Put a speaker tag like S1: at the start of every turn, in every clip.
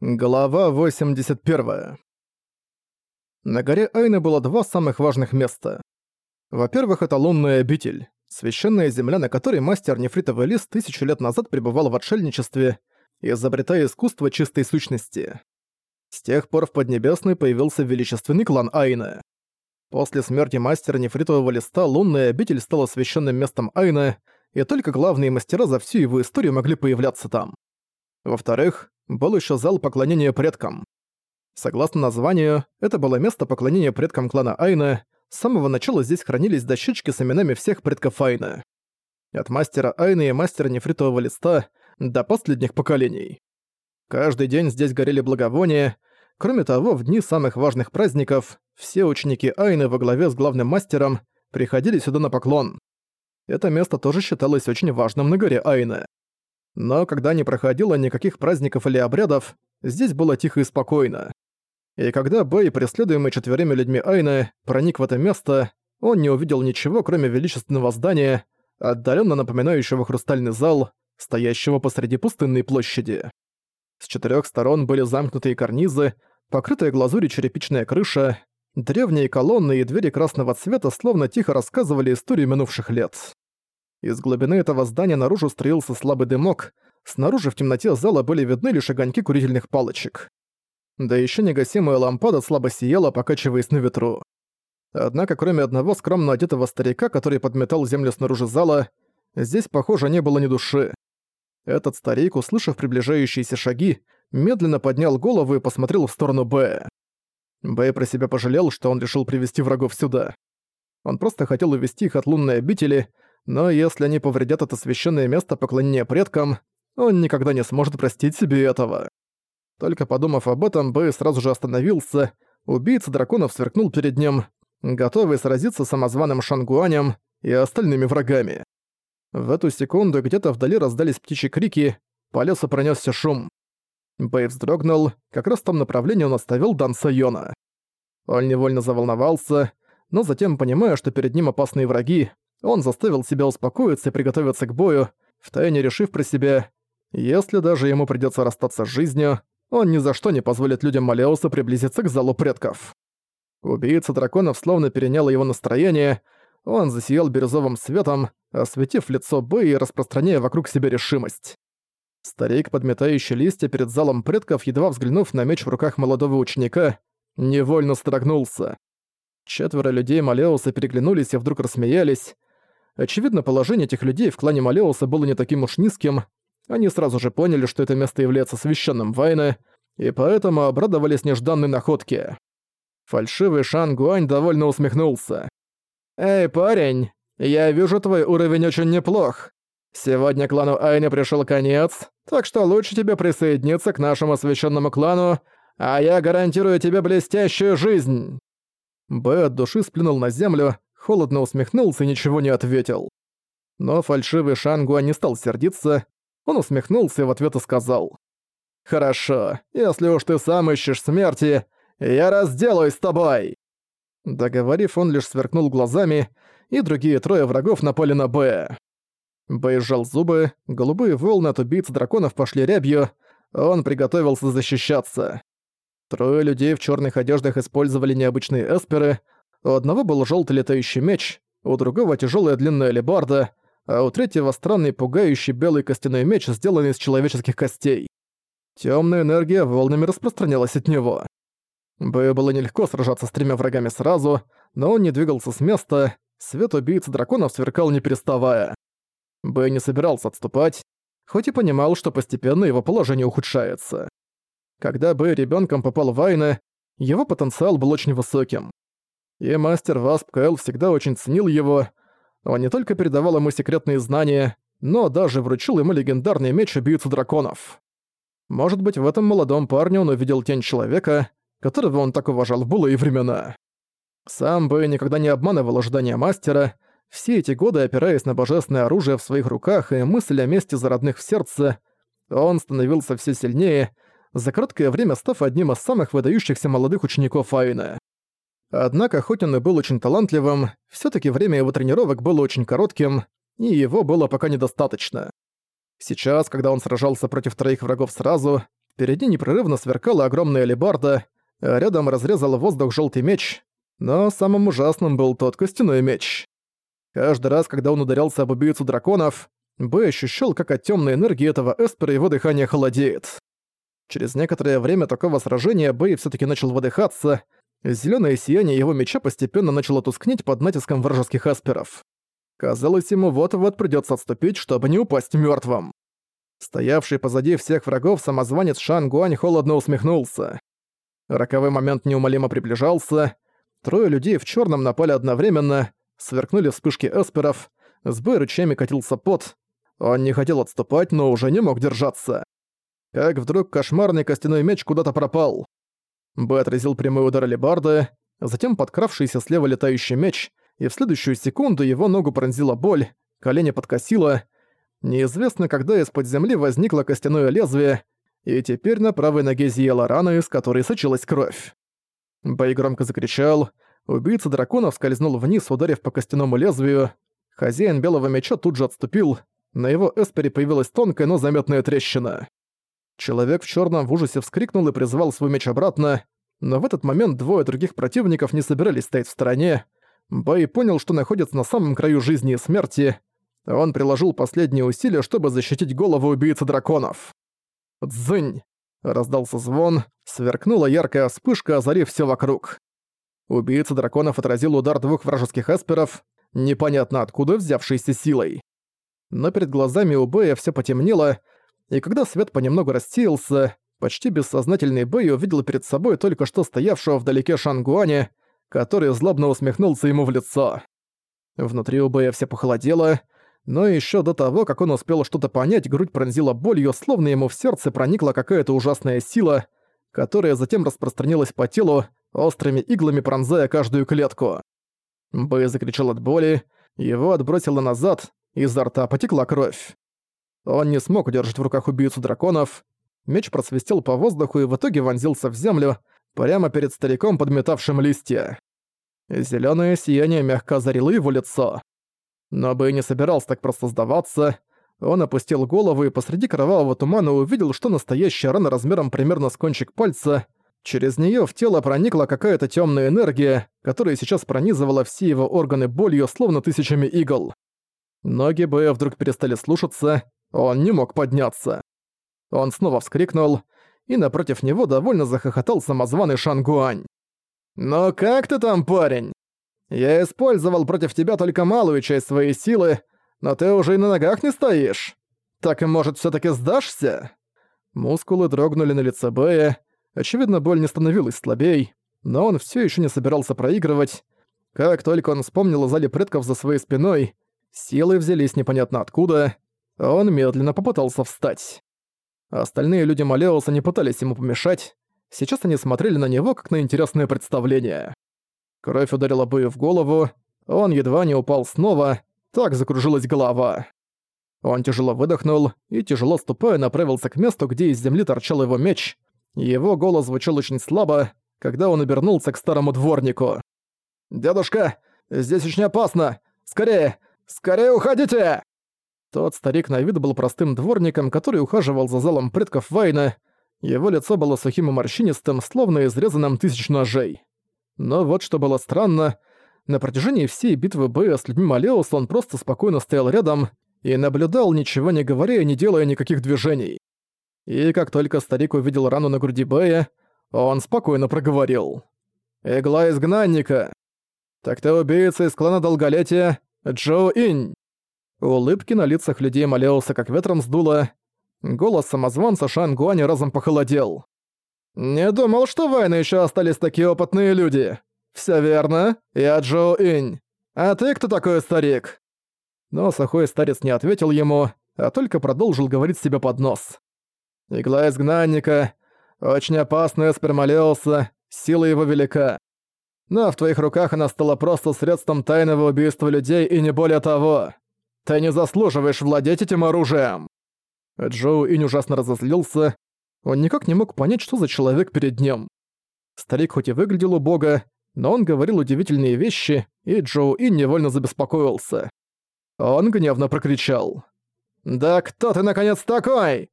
S1: Глава 81. На горе Айны было два самых важных места. Во-первых, это лунная обитель, священная земля, на которой мастер нефритовый лист тысячу лет назад пребывал в отшельничестве, изобретая искусство чистой сущности. С тех пор в Поднебесной появился величественный клан Айна. После смерти мастера нефритового листа лунная обитель стала священным местом Айна, и только главные мастера за всю его историю могли появляться там. Во-вторых, был еще зал поклонения предкам. Согласно названию, это было место поклонения предкам клана Айна. С самого начала здесь хранились дощечки с именами всех предков Айна. От мастера Айна и мастера нефритового листа до последних поколений. Каждый день здесь горели благовония. Кроме того, в дни самых важных праздников все ученики Айны во главе с главным мастером приходили сюда на поклон. Это место тоже считалось очень важным на горе Айна. Но когда не проходило никаких праздников или обрядов, здесь было тихо и спокойно. И когда Бэй, преследуемый четверыми людьми Айны, проник в это место, он не увидел ничего, кроме величественного здания, отдаленно напоминающего хрустальный зал, стоящего посреди пустынной площади. С четырех сторон были замкнутые карнизы, покрытая глазурью черепичная крыша, древние колонны и двери красного цвета словно тихо рассказывали историю минувших лет. Из глубины этого здания наружу строился слабый дымок, снаружи в темноте зала были видны лишь огоньки курительных палочек. Да еще негасимая лампада слабо сияла, покачиваясь на ветру. Однако кроме одного скромно одетого старика, который подметал землю снаружи зала, здесь, похоже, не было ни души. Этот старик, услышав приближающиеся шаги, медленно поднял голову и посмотрел в сторону Б. Б про себя пожалел, что он решил привести врагов сюда. Он просто хотел увести их от лунной обители, но если они повредят это священное место поклонения предкам, он никогда не сможет простить себе этого. Только подумав об этом, Бэй сразу же остановился, убийца драконов сверкнул перед ним, готовый сразиться с самозваным Шангуанем и остальными врагами. В эту секунду где-то вдали раздались птичьи крики, по лесу пронесся шум. Бэй вздрогнул, как раз в том направлении он оставил Дан Сайона. Он невольно заволновался, но затем, понимая, что перед ним опасные враги, он заставил себя успокоиться и приготовиться к бою, втайне решив про себя, если даже ему придётся расстаться с жизнью, он ни за что не позволит людям Малеуса приблизиться к залу предков. Убийца драконов словно перенял его настроение, он засиял бирюзовым светом, осветив лицо Бэй и распространяя вокруг себя решимость. Старик, подметающий листья перед залом предков, едва взглянув на меч в руках молодого ученика, невольно строгнулся. Четверо людей Малеуса переглянулись и вдруг рассмеялись. Очевидно, положение этих людей в клане Малеуса было не таким уж низким. Они сразу же поняли, что это место является священным Вайны, и поэтому обрадовались нежданной находке. Фальшивый Шан Гуань довольно усмехнулся. «Эй, парень, я вижу, твой уровень очень неплох. Сегодня клану Айни пришел конец, так что лучше тебе присоединиться к нашему священному клану, а я гарантирую тебе блестящую жизнь». Б от души сплюнул на землю, холодно усмехнулся и ничего не ответил. Но фальшивый Шангуа не стал сердиться, он усмехнулся и в ответ и сказал. «Хорошо, если уж ты сам ищешь смерти, я разделаюсь с тобой!» Договорив, он лишь сверкнул глазами, и другие трое врагов напали на Б. Бэй сжал зубы, голубые волны от убийц драконов пошли рябью, он приготовился защищаться. Трое людей в черных одеждах использовали необычные эсперы, у одного был желтый летающий меч, у другого тяжелая длинная лебарда, а у третьего странный пугающий белый костяной меч, сделанный из человеческих костей. Темная энергия волнами распространялась от него. Бою было нелегко сражаться с тремя врагами сразу, но он не двигался с места, свет убийц драконов сверкал не переставая. Бэй не собирался отступать, хоть и понимал, что постепенно его положение ухудшается. Когда Бэй ребенком попал в Айна, его потенциал был очень высоким. И мастер Васп Кэл всегда очень ценил его. Он не только передавал ему секретные знания, но даже вручил ему легендарный меч убийцу драконов. Может быть, в этом молодом парне он увидел тень человека, которого он так уважал в былые времена. Сам бы никогда не обманывал ожидания мастера, все эти годы опираясь на божественное оружие в своих руках и мысль о месте за родных в сердце, он становился все сильнее, за короткое время став одним из самых выдающихся молодых учеников Айна. Однако, хоть он и был очень талантливым, все таки время его тренировок было очень коротким, и его было пока недостаточно. Сейчас, когда он сражался против троих врагов сразу, Впереди непрерывно сверкала огромная лебарда, а рядом разрезал воздух желтый меч, но самым ужасным был тот костяной меч. Каждый раз, когда он ударялся об убийцу драконов, Бэй ощущал, как от темной энергии этого эспера его дыхание холодеет. Через некоторое время такого сражения Бэй все таки начал выдыхаться, зеленое сияние его меча постепенно начало тускнеть под натиском вражеских эсперов. Казалось, ему вот-вот придется отступить, чтобы не упасть мертвым. Стоявший позади всех врагов самозванец Шан Гуань холодно усмехнулся. Роковой момент неумолимо приближался. Трое людей в черном напали одновременно, сверкнули вспышки эсперов, с бой рычами катился пот. Он не хотел отступать, но уже не мог держаться. Как вдруг кошмарный костяной меч куда-то пропал. Б отразил прямой удар алебарды, затем подкравшийся слева летающий меч, и в следующую секунду его ногу пронзила боль, колени подкосило. Неизвестно, когда из-под земли возникло костяное лезвие, и теперь на правой ноге зияла рана, из которой сочилась кровь. Бэй громко закричал, убийца драконов скользнул вниз, ударив по костяному лезвию. Хозяин белого меча тут же отступил, на его эспере появилась тонкая, но заметная трещина. Человек в черном в ужасе вскрикнул и призвал свой меч обратно, но в этот момент двое других противников не собирались стоять в стороне. Бэй понял, что находится на самом краю жизни и смерти. Он приложил последние усилия, чтобы защитить голову убийцы драконов. «Дзынь!» — раздался звон, сверкнула яркая вспышка, озарив все вокруг. Убийца драконов отразил удар двух вражеских эсперов, непонятно откуда взявшейся силой. Но перед глазами у Бэя все потемнело, и когда свет понемногу рассеялся, почти бессознательный Бэй увидел перед собой только что стоявшего вдалеке Шангуаня, который злобно усмехнулся ему в лицо. Внутри у Бэя все похолодело, но еще до того, как он успел что-то понять, грудь пронзила болью, словно ему в сердце проникла какая-то ужасная сила, которая затем распространилась по телу, острыми иглами пронзая каждую клетку. Бэй закричал от боли, его отбросило назад, изо рта потекла кровь. Он не смог удержать в руках убийцу драконов. Меч просвистел по воздуху и в итоге вонзился в землю, прямо перед стариком, подметавшим листья. Зелёное сияние мягко озарило его лицо. Но Бэй не собирался так просто сдаваться. Он опустил голову и посреди кровавого тумана увидел, что настоящая рана размером примерно с кончик пальца. Через неё в тело проникла какая-то тёмная энергия, которая сейчас пронизывала все его органы болью, словно тысячами игл. Ноги Бэя вдруг перестали слушаться, он не мог подняться. Он снова вскрикнул, и напротив него довольно захохотал самозваный Шангуань. «Ну как ты там, парень? Я использовал против тебя только малую часть своей силы, но ты уже и на ногах не стоишь. Так, может, все таки сдашься?» Мускулы дрогнули на лице Бэя. Очевидно, боль не становилась слабей, но он все еще не собирался проигрывать. Как только он вспомнил о зале предков за своей спиной, силы взялись непонятно откуда, он медленно попытался встать. Остальные люди Малеуса не пытались ему помешать, сейчас они смотрели на него как на интересное представление. Кровь ударила Бэю в голову, он едва не упал снова, так закружилась голова. Он тяжело выдохнул и, тяжело ступая, направился к месту, где из земли торчал его меч. Его голос звучал очень слабо, когда он обернулся к старому дворнику. «Дедушка, здесь очень опасно! Скорее! Скорее уходите!» Тот старик на вид был простым дворником, который ухаживал за залом предков Вайна. Его лицо было сухим и морщинистым, словно изрезанным тысяч ножей. Но вот что было странно, на протяжении всей битвы Бэя с людьми Малеуса он просто спокойно стоял рядом и наблюдал, ничего не говоря и не делая никаких движений. И как только старик увидел рану на груди Бэя, он спокойно проговорил. «Игла изгнанника! Так ты убийца из клана Долголетия Джоу Инь!» Улыбки на лицах людей молился, как ветром сдуло. Голос самозванца Шан Гуани разом похолодел. «Не думал, что в Вайна еще остались такие опытные люди. Все верно, я Джоу Инь. А ты кто такой, старик?» Но сухой старец не ответил ему, а только продолжил говорить себе под нос. «Игла изгнанника, очень опасная спермолеуса, сила его велика. Но в твоих руках она стала просто средством тайного убийства людей и не более того. Ты не заслуживаешь владеть этим оружием!» Джоу Инь ужасно разозлился. Он никак не мог понять, что за человек перед ним. Старик хоть и выглядел убого, но он говорил удивительные вещи, и Джоу Инь невольно забеспокоился. Он гневно прокричал. «Да кто ты наконец такой?»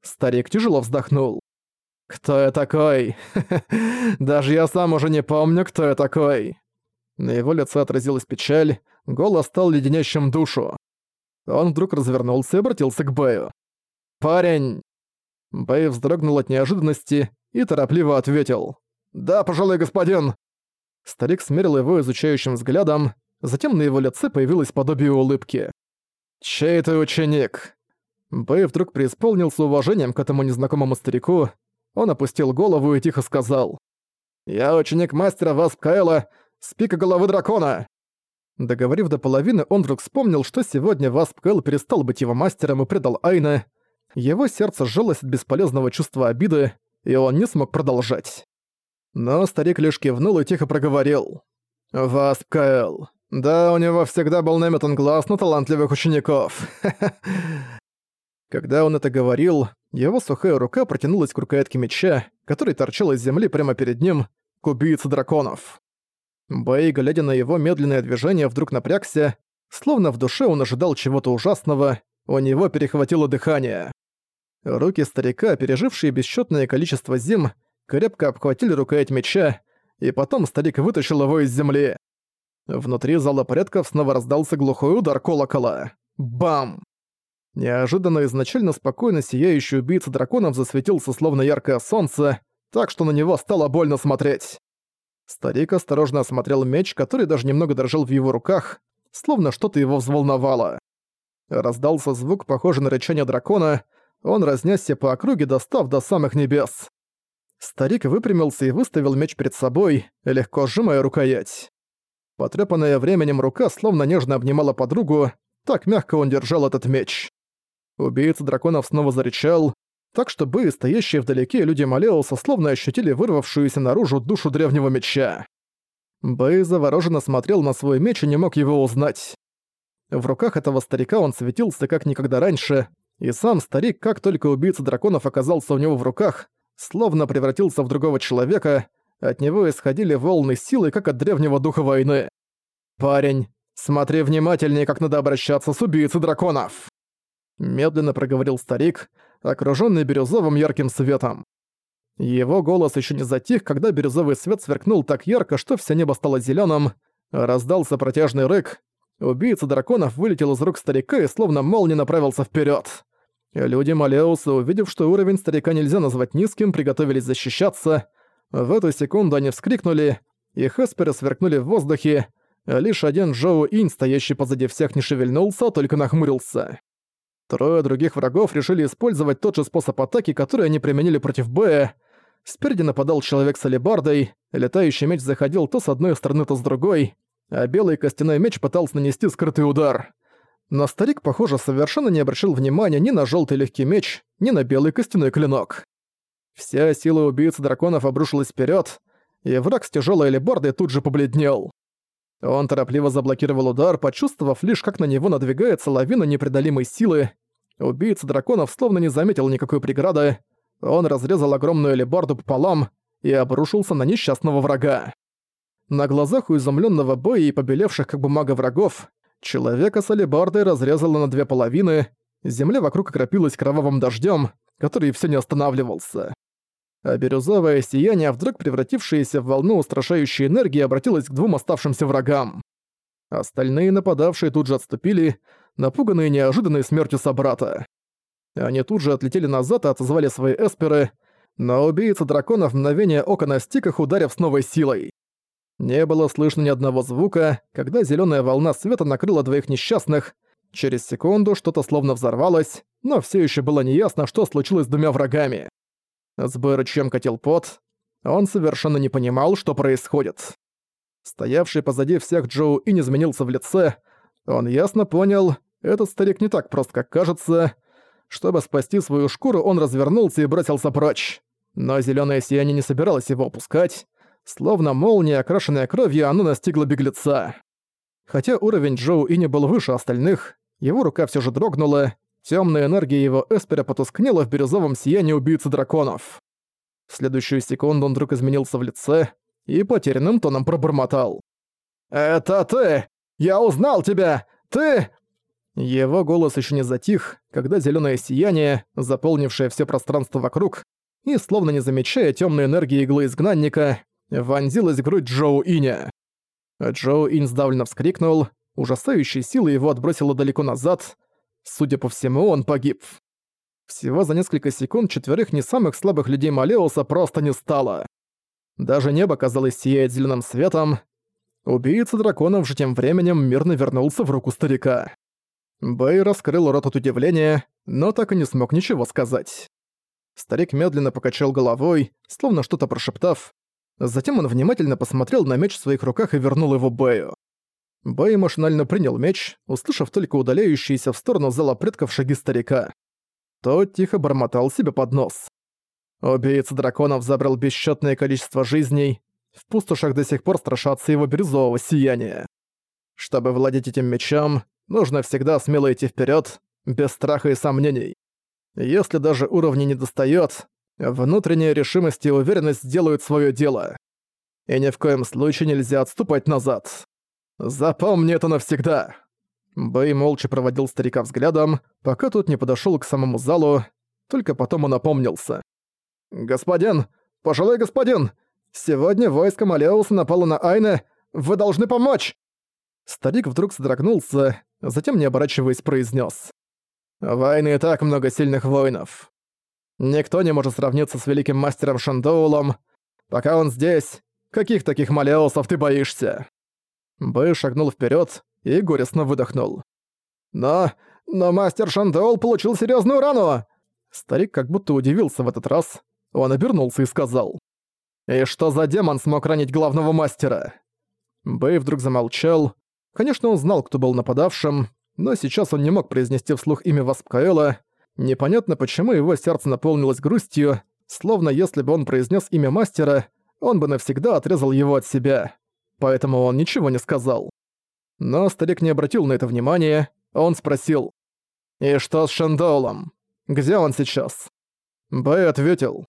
S1: Старик тяжело вздохнул. «Кто я такой? Даже я сам уже не помню, кто я такой!» На его лице отразилась печаль, голос стал леденящим душу. Он вдруг развернулся и обратился к Бэю. «Парень!» Бэй вздрогнул от неожиданности и торопливо ответил. «Да, пожалуй, господин!» Старик смерил его изучающим взглядом, затем на его лице появилось подобие улыбки. «Чей ты ученик?» Бэй вдруг преисполнился уважением к этому незнакомому старику. Он опустил голову и тихо сказал. «Я ученик мастера Васп Кайла, с пика головы дракона!» Договорив до половины, он вдруг вспомнил, что сегодня Васп Кайл перестал быть его мастером и предал Айна. Его сердце сжалось от бесполезного чувства обиды, и он не смог продолжать. Но старик лишь кивнул и тихо проговорил. «Васп Кайл. Да, у него всегда был наметан глаз на талантливых учеников. Когда он это говорил, его сухая рука протянулась к рукоятке меча, который торчал из земли прямо перед ним, к убийце драконов. Бэй, глядя на его медленное движение, вдруг напрягся, словно в душе он ожидал чего-то ужасного, у него перехватило дыхание. Руки старика, пережившие бесчетное количество зим, крепко обхватили рукоять меча, и потом старик вытащил его из земли. Внутри зала порядков снова раздался глухой удар колокола. Бам! Неожиданно изначально спокойно сияющий убийца драконов засветился словно яркое солнце, так что на него стало больно смотреть. Старик осторожно осмотрел меч, который даже немного дрожал в его руках, словно что-то его взволновало. Раздался звук, похожий на рычание дракона, он разнесся по округе, достав до самых небес. Старик выпрямился и выставил меч перед собой, легко сжимая рукоять. Потрепанная временем рука словно нежно обнимала подругу, так мягко он держал этот меч. Убийца драконов снова зарычал, так что бы, стоящие вдалеке люди Малеуса, словно ощутили вырвавшуюся наружу душу древнего меча. Бэй завороженно смотрел на свой меч и не мог его узнать. В руках этого старика он светился как никогда раньше, и сам старик, как только убийца драконов оказался у него в руках, словно превратился в другого человека, от него исходили волны силы, как от древнего духа войны. «Парень, смотри внимательнее, как надо обращаться с убийцей драконов!» Медленно проговорил старик, окружённый бирюзовым ярким светом. Его голос ещё не затих, когда бирюзовый свет сверкнул так ярко, что всё небо стало зелёным, раздался протяжный рык, убийца драконов вылетел из рук старика и словно молния направился вперёд. Люди Малеуса, увидев, что уровень старика нельзя назвать низким, приготовились защищаться. В эту секунду они вскрикнули, и Хесперы сверкнули в воздухе, лишь один Джоу Инь, стоящий позади всех, не шевельнулся, а только нахмурился. Трое других врагов решили использовать тот же способ атаки, который они применили против Бэя. Спереди нападал человек с алебардой, летающий меч заходил то с одной стороны, то с другой, а белый костяной меч пытался нанести скрытый удар. Но старик, похоже, совершенно не обращал внимания ни на желтый легкий меч, ни на белый костяной клинок. Вся сила убийцы драконов обрушилась вперед, и враг с тяжелой алебардой тут же побледнел. Он торопливо заблокировал удар, почувствовав лишь, как на него надвигается лавина непреодолимой силы. Убийца драконов словно не заметил никакой преграды. Он разрезал огромную алебарду пополам и обрушился на несчастного врага. На глазах у изумленного боя и побелевших как бумага врагов, человека с алебардой разрезало на две половины, земля вокруг окропилась кровавым дождем, который все не останавливался а бирюзовое сияние, вдруг превратившееся в волну устрашающей энергии, обратилось к двум оставшимся врагам. Остальные нападавшие тут же отступили, напуганные неожиданной смертью собрата. Они тут же отлетели назад и отозвали свои эсперы, но убийца дракона в мгновение ока настиг их, ударив с новой силой. Не было слышно ни одного звука, когда зеленая волна света накрыла двоих несчастных. Через секунду что-то словно взорвалось, но все еще было неясно, что случилось с двумя врагами. С Бэрычем катил пот. Он совершенно не понимал, что происходит. Стоявший позади всех Джоу и не изменился в лице. Он ясно понял, этот старик не так прост, как кажется. Чтобы спасти свою шкуру, он развернулся и бросился прочь. Но зелёное сияние не собиралось его опускать. Словно молния, окрашенная кровью, оно настигло беглеца. Хотя уровень Джоу и не был выше остальных, его рука всё же дрогнула, Темная энергия его эспера потускнела в бирюзовом сиянии убийцы драконов. В следующую секунду он вдруг изменился в лице и потерянным тоном пробормотал. «Это ты! Я узнал тебя! Ты...» Его голос еще не затих, когда зеленое сияние, заполнившее все пространство вокруг, и, словно не замечая темной энергии иглы изгнанника, вонзилась в грудь Джоу Иня. Джоу Инь сдавленно вскрикнул, ужасающей силой его отбросило далеко назад. Судя по всему, он погиб. Всего за несколько секунд четверых не самых слабых людей Малеуса просто не стало. Даже небо, казалось, сияет зеленым светом. Убийца драконов же тем временем мирно вернулся в руку старика. Бэй раскрыл рот от удивления, но так и не смог ничего сказать. Старик медленно покачал головой, словно что-то прошептав. Затем он внимательно посмотрел на меч в своих руках и вернул его Бэю. Бэй машинально принял меч, услышав только удаляющиеся в сторону зала предков шаги старика. Тот тихо бормотал себе под нос. Убийца драконов забрал бесчетное количество жизней, в пустошах до сих пор страшатся его бирюзового сияния. Чтобы владеть этим мечом, нужно всегда смело идти вперед, без страха и сомнений. Если даже уровня не достает, внутренняя решимость и уверенность сделают свое дело. И ни в коем случае нельзя отступать назад. Запомни это навсегда. Бэй молча проводил старика взглядом, пока тот не подошел к самому залу, только потом он опомнился. «Господин! Пожилой господин! Сегодня войско Малеуса напало на Айне! Вы должны помочь!» Старик вдруг содрогнулся, затем, не оборачиваясь, произнес: в войны и так много сильных воинов. Никто не может сравниться с великим мастером Шандоулом. Пока он здесь, каких таких малеусов ты боишься?» Бэй шагнул вперед и горестно выдохнул. «Но... но мастер Шандоул получил серьезную рану!» Старик как будто удивился в этот раз. Он обернулся и сказал. «И что за демон смог ранить главного мастера?» Бэй вдруг замолчал. Конечно, он знал, кто был нападавшим, но сейчас он не мог произнести вслух имя Васпкаэла. Непонятно, почему его сердце наполнилось грустью, словно если бы он произнес имя мастера, он бы навсегда отрезал его от себя. Поэтому он ничего не сказал. Но старик не обратил на это внимания, он спросил. «И что с Шандоулом? Где он сейчас?» Бэй ответил.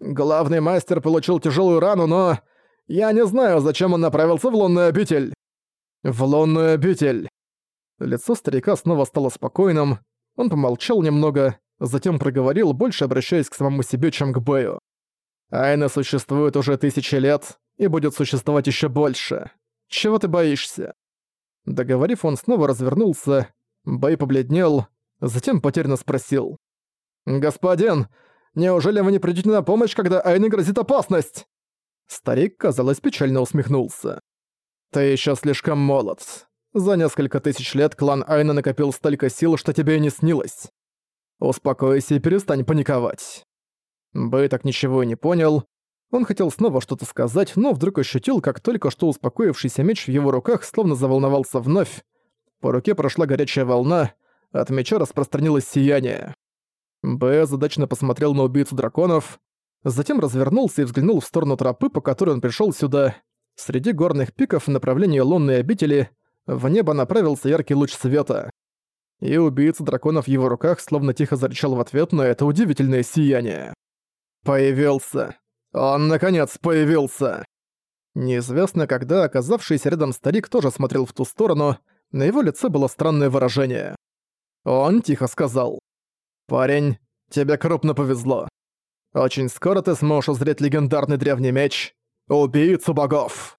S1: «Главный мастер получил тяжелую рану, но... Я не знаю, зачем он направился в лунную обитель». «В лунную обитель», Лицо старика снова стало спокойным, он помолчал немного, затем проговорил, больше обращаясь к самому себе, чем к Бэю. «Айна существует уже тысячи лет и будет существовать еще больше. Чего ты боишься?» Договорив, он снова развернулся, Бэй побледнел, затем потерянно спросил. «Господин, неужели вы не придете на помощь, когда Айне грозит опасность?» Старик, казалось, печально усмехнулся. «Ты еще слишком молод. За несколько тысяч лет клан Айна накопил столько сил, что тебе и не снилось. Успокойся и перестань паниковать. Бэй так ничего и не понял. Он хотел снова что-то сказать, но вдруг ощутил, как только что успокоившийся меч в его руках словно заволновался вновь. По руке прошла горячая волна, от меча распространилось сияние. Бэй задачно посмотрел на убийцу драконов, затем развернулся и взглянул в сторону тропы, по которой он пришел сюда. Среди горных пиков в направлении лунной обители в небо направился яркий луч света. И убийца драконов в его руках словно тихо зарычал в ответ на это удивительное сияние. «Появился! Он, наконец, появился!» Неизвестно, когда оказавшийся рядом старик тоже смотрел в ту сторону, на его лице было странное выражение. Он тихо сказал. «Парень, тебе крупно повезло. Очень скоро ты сможешь узреть легендарный древний меч — убийцу богов!»